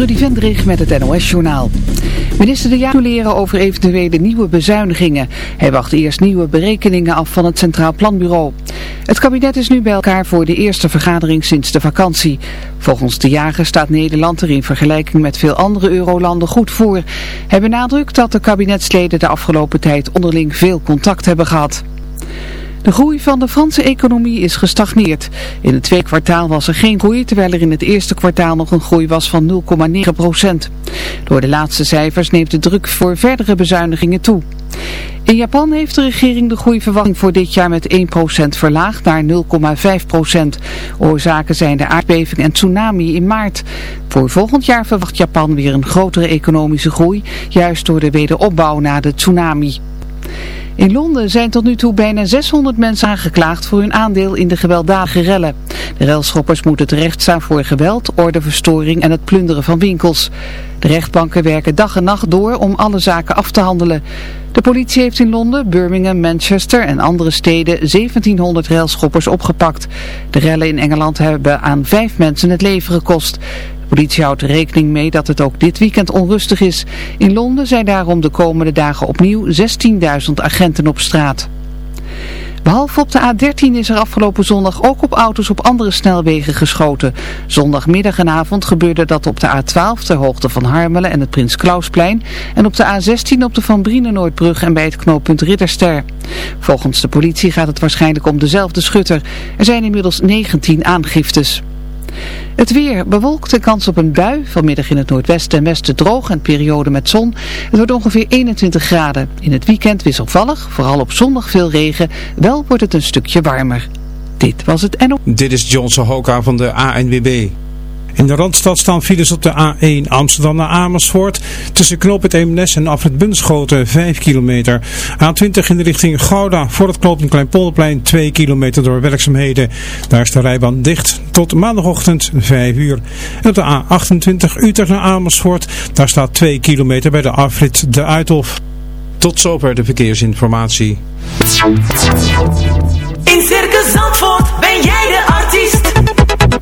Trudy Vendrig met het NOS-journaal. Minister De Jager leren over eventuele nieuwe bezuinigingen. Hij wacht eerst nieuwe berekeningen af van het Centraal Planbureau. Het kabinet is nu bij elkaar voor de eerste vergadering sinds de vakantie. Volgens De Jager staat Nederland er in vergelijking met veel andere eurolanden goed voor. Hij benadrukt dat de kabinetsleden de afgelopen tijd onderling veel contact hebben gehad. De groei van de Franse economie is gestagneerd. In het tweede kwartaal was er geen groei, terwijl er in het eerste kwartaal nog een groei was van 0,9 procent. Door de laatste cijfers neemt de druk voor verdere bezuinigingen toe. In Japan heeft de regering de groeiverwachting voor dit jaar met 1% verlaagd naar 0,5%. Oorzaken zijn de aardbeving en tsunami in maart. Voor volgend jaar verwacht Japan weer een grotere economische groei, juist door de wederopbouw na de tsunami. In Londen zijn tot nu toe bijna 600 mensen aangeklaagd voor hun aandeel in de gewelddadige rellen. De relschoppers moeten terechtstaan voor geweld, ordeverstoring en het plunderen van winkels. De rechtbanken werken dag en nacht door om alle zaken af te handelen. De politie heeft in Londen, Birmingham, Manchester en andere steden 1700 relschoppers opgepakt. De rellen in Engeland hebben aan vijf mensen het leven gekost politie houdt rekening mee dat het ook dit weekend onrustig is. In Londen zijn daarom de komende dagen opnieuw 16.000 agenten op straat. Behalve op de A13 is er afgelopen zondag ook op auto's op andere snelwegen geschoten. Zondagmiddag en avond gebeurde dat op de A12 ter hoogte van Harmelen en het Prins Klausplein. En op de A16 op de Van Brienenoordbrug en bij het knooppunt Ridderster. Volgens de politie gaat het waarschijnlijk om dezelfde schutter. Er zijn inmiddels 19 aangiftes. Het weer bewolkt en kans op een bui. Vanmiddag in het noordwesten en westen droog en periode met zon. Het wordt ongeveer 21 graden. In het weekend wisselvallig, vooral op zondag veel regen. Wel wordt het een stukje warmer. Dit was het NO. Dit is Johnson Hoka van de ANWB. In de Randstad staan files op de A1 Amsterdam naar Amersfoort. Tussen knooppunt Eemnes en Afrit Bunschoten 5 kilometer. A20 in de richting Gouda voor het knooppunt Kleinpolderplein 2 kilometer door werkzaamheden. Daar is de rijbaan dicht tot maandagochtend 5 uur. En op de A28 Utrecht naar Amersfoort. Daar staat 2 kilometer bij de afrit De Uithof. Tot zover de verkeersinformatie.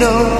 Know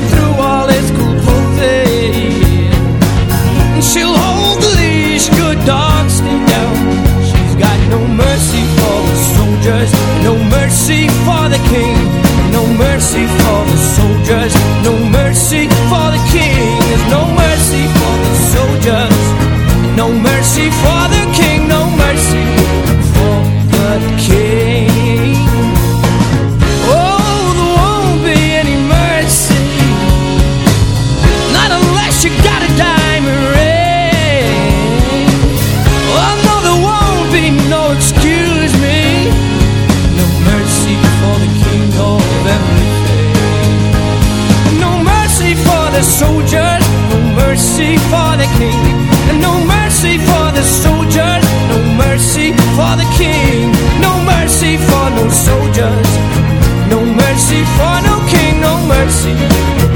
through all his. And she'll hold the leash, good stay down. She's got no mercy for the soldiers, no mercy for the king. No mercy for the soldiers, no mercy for the king. No mercy for the soldiers, no mercy for the king. for the king, no mercy for no soldiers, no mercy for no king, no mercy.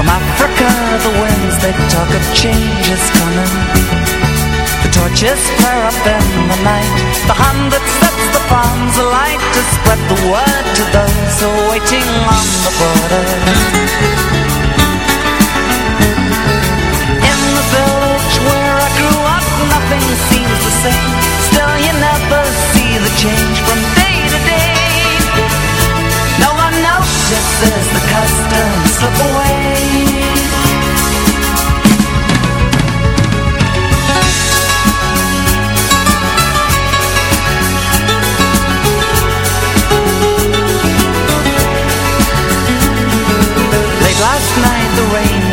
From Africa the winds they talk of change is coming. The torches flare up in the night. The hand that sets the farms alight To spread the word to those are waiting on the border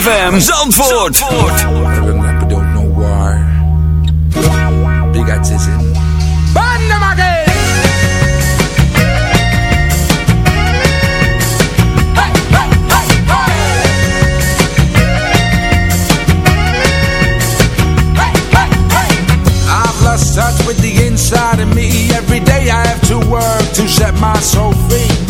ZFM Zandvoort. don't in. I've lost touch with the inside of me. Every day I have to work to set my soul free.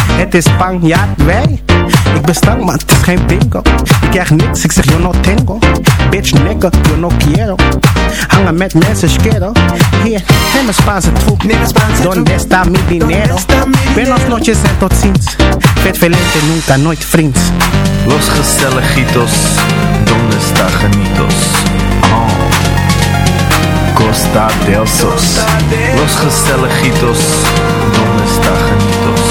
Het is Spanjaard, wij. Ik ben stank, maar het is geen bingo. Ik krijg niks, ik zeg yo no tengo. Bitch, nigga, yo no quiero. Hangen met mensen, schero. Hier, neem een Spaanse troep. Donde está mi dinero? Buenos noches en tot ziens. Vet velente, nunca, nooit vriends. Los gezelligitos, donde está genitos? Oh. Costa del Sos. Los gezelligitos, donde está genitos?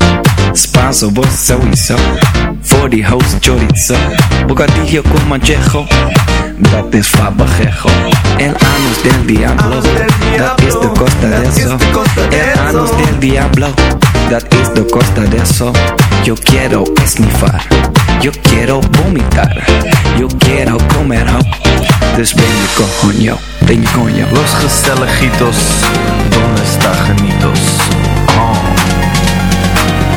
Spanso, vos sowieso. For die host chorizo. Bocadillo con manchejo. Dat is fabajejo. El anus del diablo. Dat is de costa de eso. El anus del diablo. Dat is de costa de eso. Yo quiero esnifar. Yo quiero vomitar. Yo quiero comer ho. Dus ben je coño. Ben je coño. Los gezelligitos, donde está genitos? Oh.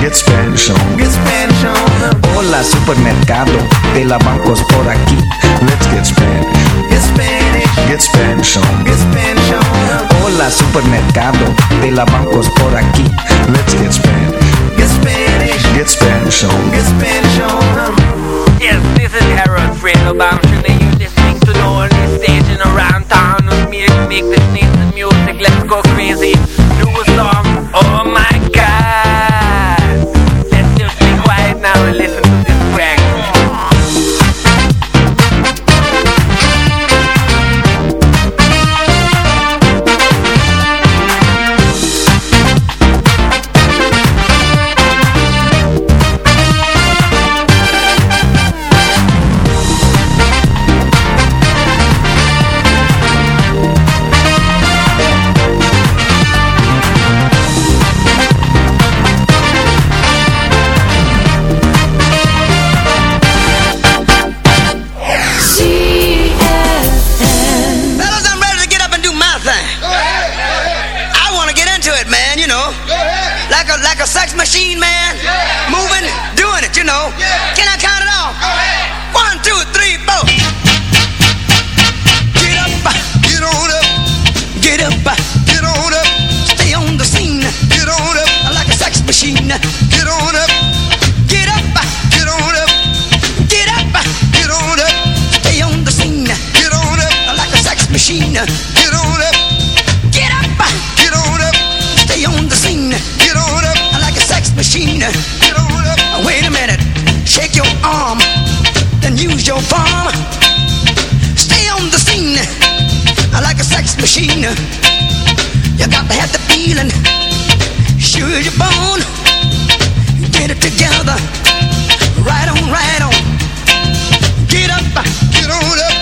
Get Spanish on. Get Spanish on. Hola supermercado de la bancos por aquí. Let's get Spanish. Get Spanish. Get Spanish on. Get Spanish on. Hola supermercado de la bancos por aquí. Let's get Spanish. Get Spanish. Get Spanish on. Get Spanish on. Yes, this is Harold Fredo Bamshin and you're listening to the only station around town with me to make this nice music. Let's go crazy. machine. You got to have the feeling. Sure as you're born. Get it together. Right on, right on. Get up, get on up.